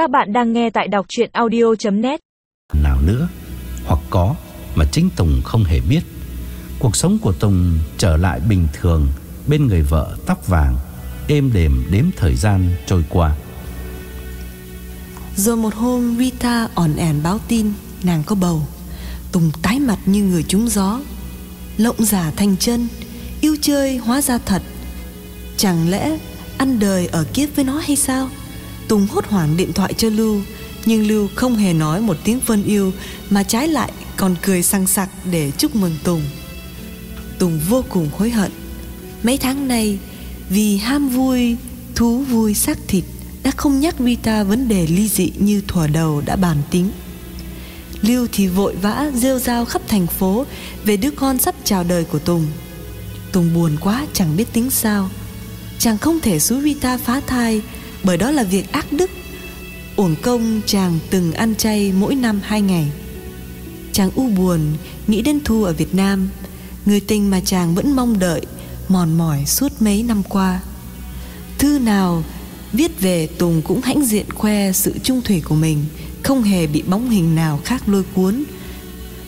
Các bạn đang nghe tại đọc chuyện audio.net Nào nữa Hoặc có mà chính Tùng không hề biết. Cuộc sống của Tùng trở lại bình thường Bên người vợ tóc vàng Êm đềm đếm thời gian trôi qua. Rồi một hôm Rita ỏn ẻn báo tin Nàng có bầu. Tùng tái mặt như người trúng gió Lộng giả thành chân Yêu chơi hóa ra thật. Chẳng lẽ ăn đời ở kiếp với nó hay sao Tùng hốt hoảng điện thoại cho Lưu, Nhưng Lưu không hề nói một tiếng phân yêu, Mà trái lại còn cười sang sặc để chúc mừng Tùng. Tùng vô cùng hối hận. Mấy tháng nay, Vì ham vui, Thú vui xác thịt, Đã không nhắc Rita vấn đề ly dị Như thuở đầu đã bàn tính. Lưu thì vội vã rêu rao khắp thành phố Về đứa con sắp chào đời của Tùng. Tùng buồn quá, chẳng biết tính sao. Chàng không thể xúi Rita phá thai bởi đó là việc ác đức. Uổng công chàng từng ăn chay mỗi năm hai ngày. Chàng u buồn, Nghĩ đến Thu ở Việt Nam. Người tình mà chàng vẫn mong đợi, Mòn mỏi suốt mấy năm qua. Thư nào Viết về Tùng cũng hãnh diện khoe Sự trung thủy của mình, Không hề bị bóng hình nào khác lôi cuốn.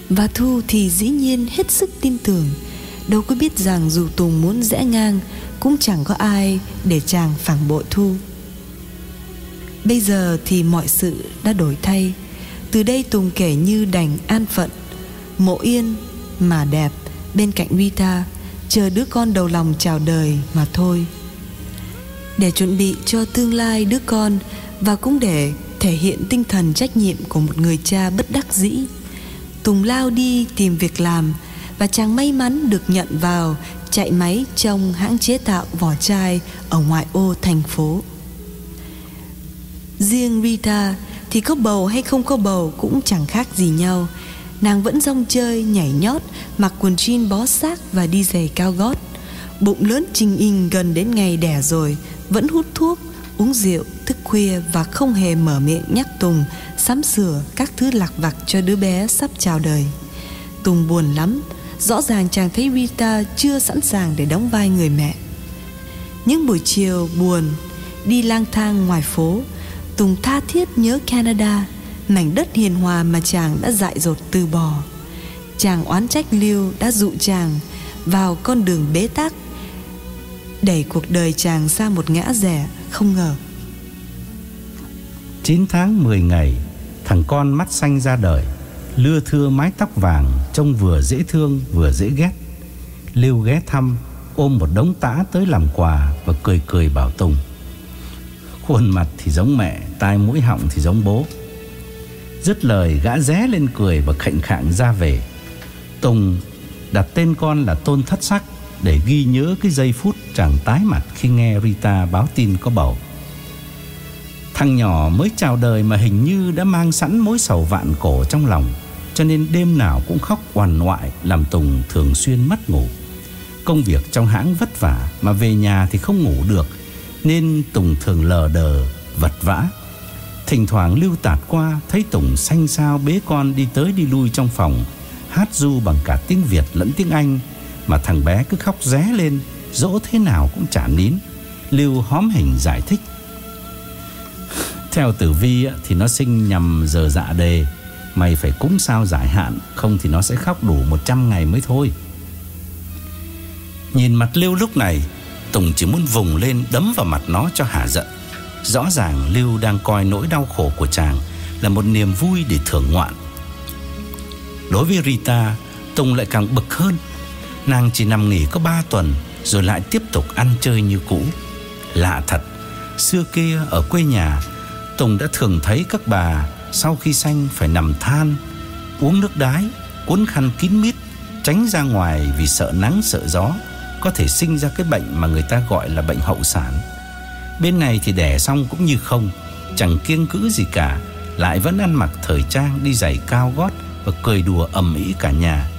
Và Thu thì dĩ nhiên hết sức tin tưởng. Đâu có biết rằng dù Tùng muốn rẽ ngang, Cũng chẳng có ai để chàng phản bội Thu. Bây giờ thì mọi sự đã đổi thay. Từ đây Tùng kể như đành an phận. Mộ yên mà đẹp, bên cạnh Rita Chờ đứa con đầu lòng chào đời mà thôi. Để chuẩn bị cho tương lai đứa con Và cũng để thể hiện tinh thần trách nhiệm của một người cha bất đắc dĩ, Tùng lao đi tìm việc làm Và chàng may mắn được nhận vào chạy máy trong hãng chế tạo vỏ chai ở ngoại ô thành phố. Riêng Rita thì có bầu hay không có bầu cũng chẳng khác gì nhau. Nàng vẫn rong chơi, nhảy nhót, mặc quần jean bó sát và đi giày cao gót. Bụng lớn trình in gần đến ngày đẻ rồi, vẫn hút thuốc, uống rượu, thức khuya và không hề mở miệng nhắc Tùng sắm sửa các thứ lạc vặt cho đứa bé sắp chào đời. Tùng buồn lắm, Rõ ràng chàng thấy Rita chưa sẵn sàng để đóng vai người mẹ Những buổi chiều buồn Đi lang thang ngoài phố Tùng tha thiết nhớ Canada, Mảnh đất hiền hòa mà chàng đã dại dột từ bỏ. Chàng oán trách Lưu đã dụ chàng Vào con đường bế tắc, Đẩy cuộc đời chàng ra một ngã rẻ Không ngờ. 9 tháng 10 ngày, Thằng con mắt xanh ra đời, Lưa thưa mái tóc vàng, Trông vừa dễ thương vừa dễ ghét. Lưu ghé thăm, Ôm một đống tã tới làm quà Và cười cười bảo Tùng. Khuôn mặt thì giống mẹ, Tai mũi họng thì giống bố. Dứt lời, gã ré lên cười Và khệnh khạng ra về. Tùng đặt tên con là Tôn Thất Sắc Để ghi nhớ cái giây phút Chàng tái mặt khi nghe Rita báo tin có bầu. Thằng nhỏ mới chào đời mà hình như đã mang sẵn mối sầu vạn cổ trong lòng, Cho nên đêm nào cũng khóc hoàn ngoại Làm Tùng thường xuyên mất ngủ. Công việc trong hãng vất vả Mà về nhà thì không ngủ được nên Tùng thường lờ đờ, vật vã. Thỉnh thoảng lưu tạt qua, Thấy Tùng xanh xao bế con đi tới đi lui trong phòng, Hát du bằng cả tiếng Việt lẫn tiếng Anh, Mà thằng bé cứ khóc ré lên, Dỗ thế nào cũng chả nín, Lưu hóm hình giải thích. Theo tử vi thì nó sinh nhằm giờ dạ đề, Mày phải cúng sao giải hạn, Không thì nó sẽ khóc đủ 100 ngày mới thôi. Nhìn mặt Lưu lúc này Tùng chỉ muốn vùng lên đấm vào mặt nó cho hả giận. Rõ ràng Lưu đang coi nỗi đau khổ của chàng Là một niềm vui để thưởng ngoạn. Đối với Rita Tùng lại càng bực hơn. Nàng chỉ nằm nghỉ có 3 tuần Rồi lại tiếp tục ăn chơi như cũ. Lạ thật Xưa kia ở quê nhà Tùng đã thường thấy các bà sau khi sanh phải nằm than, uống nước đái, cuốn khăn kín mít, tránh ra ngoài vì sợ nắng sợ gió, có thể sinh ra cái bệnh mà người ta gọi là bệnh hậu sản. Bên này thì đẻ xong cũng như không, chẳng kiêng cữ gì cả, lại vẫn ăn mặc thời trang đi giày cao gót và cười đùa ầm ĩ cả nhà.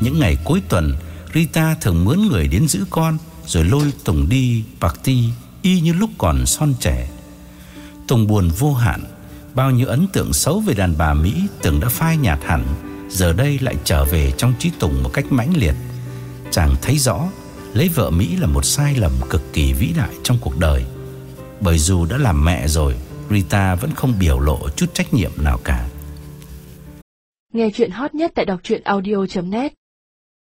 Những ngày cuối tuần, Rita thường mướn người đến giữ con rồi lôi Tùng đi party y như lúc còn son trẻ. Tùng buồn vô hạn Bao nhiêu ấn tượng xấu về đàn bà Mỹ Tưởng đã phai nhạt hẳn Giờ đây lại trở về trong trí Tùng một cách mãnh liệt Chàng thấy rõ Lấy vợ Mỹ là một sai lầm cực kỳ vĩ đại trong cuộc đời. Bởi dù đã làm mẹ rồi, Rita vẫn không biểu lộ chút trách nhiệm nào cả. Nghe chuyện hot nhất tại đọc audio.net